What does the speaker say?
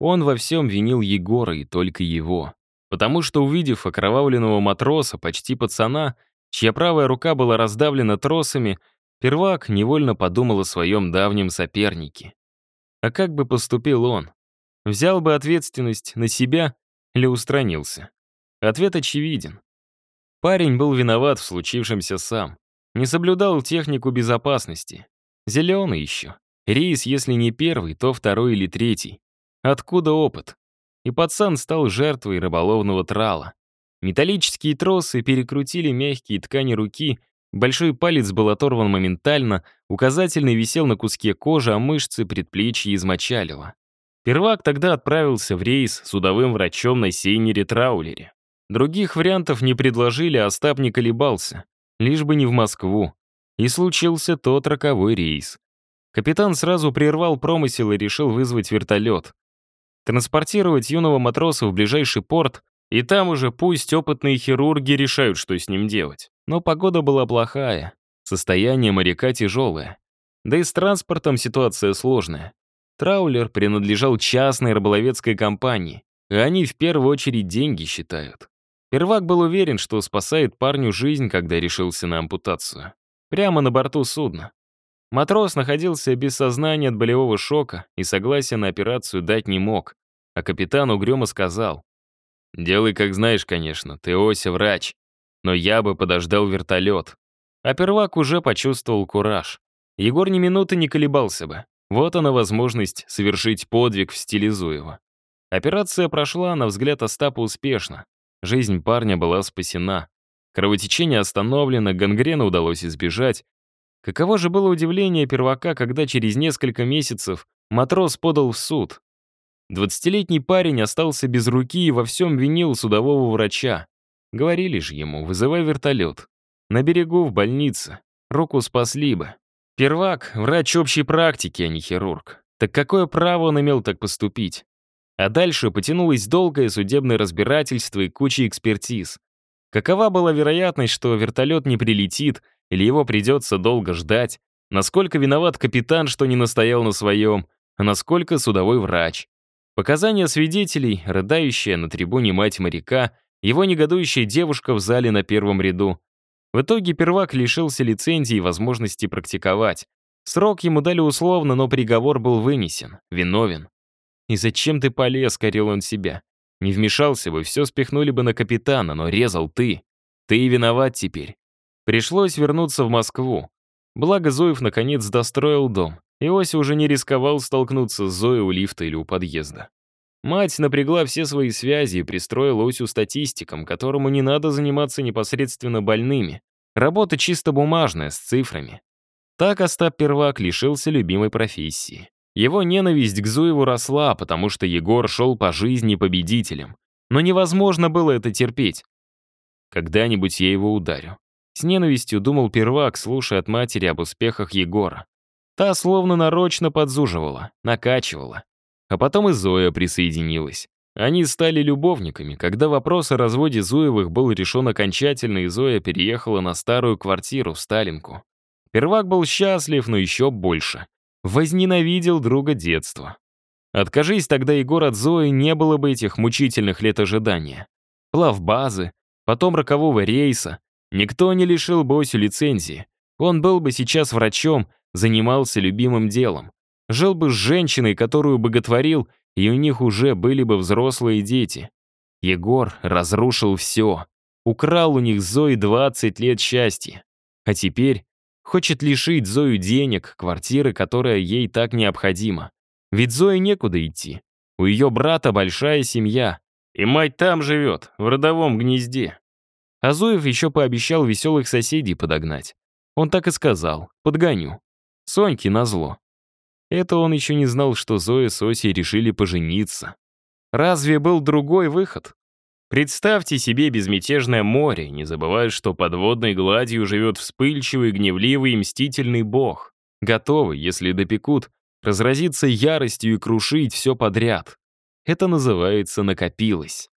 Он во всем винил Егора и только его. Потому что, увидев окровавленного матроса, почти пацана, чья правая рука была раздавлена тросами, первак невольно подумал о своем давнем сопернике. А как бы поступил он? Взял бы ответственность на себя или устранился? Ответ очевиден. Парень был виноват в случившемся сам. Не соблюдал технику безопасности. Зеленый еще. Рейс, если не первый, то второй или третий. Откуда опыт? И пацан стал жертвой рыболовного трала. Металлические тросы перекрутили мягкие ткани руки, большой палец был оторван моментально, указательный висел на куске кожи, а мышцы предплечья измочалило. Первак тогда отправился в рейс судовым врачом на сейнере-траулере. Других вариантов не предложили, а Остап не колебался, лишь бы не в Москву. И случился тот роковой рейс. Капитан сразу прервал промысел и решил вызвать вертолет. Транспортировать юного матроса в ближайший порт, и там уже пусть опытные хирурги решают, что с ним делать. Но погода была плохая, состояние моряка тяжелое. Да и с транспортом ситуация сложная. Траулер принадлежал частной рыболовецкой компании, и они в первую очередь деньги считают. Первак был уверен, что спасает парню жизнь, когда решился на ампутацию. Прямо на борту судна. Матрос находился без сознания от болевого шока и согласия на операцию дать не мог, а капитан угрюмо сказал, «Делай, как знаешь, конечно, ты Ося врач, но я бы подождал вертолет». А первак уже почувствовал кураж. Егор ни минуты не колебался бы. Вот она возможность совершить подвиг в стиле Зуева. Операция прошла, на взгляд Остапа, успешно. Жизнь парня была спасена. Кровотечение остановлено, гангрена удалось избежать, Каково же было удивление первака, когда через несколько месяцев матрос подал в суд. Двадцатилетний парень остался без руки и во всем винил судового врача. Говорили же ему, вызывай вертолет. На берегу, в больнице. Руку спасли бы. Первак — врач общей практики, а не хирург. Так какое право он имел так поступить? А дальше потянулось долгое судебное разбирательство и куча экспертиз. Какова была вероятность, что вертолет не прилетит, или его придется долго ждать, насколько виноват капитан, что не настоял на своем, а насколько судовой врач. Показания свидетелей, рыдающая на трибуне мать моряка, его негодующая девушка в зале на первом ряду. В итоге первак лишился лицензии и возможности практиковать. Срок ему дали условно, но приговор был вынесен, виновен. «И зачем ты полез?» — корил он себя. «Не вмешался бы, все спихнули бы на капитана, но резал ты. Ты и виноват теперь. Пришлось вернуться в Москву. Благо Зоев наконец достроил дом, и Ося уже не рисковал столкнуться с Зоей у лифта или у подъезда. Мать напрягла все свои связи и пристроила Осю статистиком, которому не надо заниматься непосредственно больными. Работа чисто бумажная, с цифрами. Так Остап Первак лишился любимой профессии. Его ненависть к Зуеву росла, потому что Егор шел по жизни победителем. Но невозможно было это терпеть. Когда-нибудь я его ударю. С ненавистью думал первак, слушая от матери об успехах Егора. Та словно нарочно подзуживала, накачивала. А потом и Зоя присоединилась. Они стали любовниками, когда вопрос о разводе Зуевых был решен окончательно, и Зоя переехала на старую квартиру в Сталинку. Первак был счастлив, но еще больше. Возненавидел друга детства. Откажись тогда Егор от Зои, не было бы этих мучительных лет ожидания. Плавбазы, потом рокового рейса, Никто не лишил Босю лицензии. Он был бы сейчас врачом, занимался любимым делом. Жил бы с женщиной, которую боготворил, и у них уже были бы взрослые дети. Егор разрушил все. Украл у них Зои 20 лет счастья. А теперь хочет лишить Зою денег, квартиры, которая ей так необходима. Ведь Зое некуда идти. У ее брата большая семья. И мать там живет, в родовом гнезде. Азуев еще пообещал веселых соседей подогнать. Он так и сказал «подгоню». Соньке назло. Это он еще не знал, что Зоя с Осей решили пожениться. Разве был другой выход? Представьте себе безмятежное море, не забывая, что под водной гладью живет вспыльчивый, гневливый и мстительный бог, готовый, если допекут, разразиться яростью и крушить все подряд. Это называется «накопилось».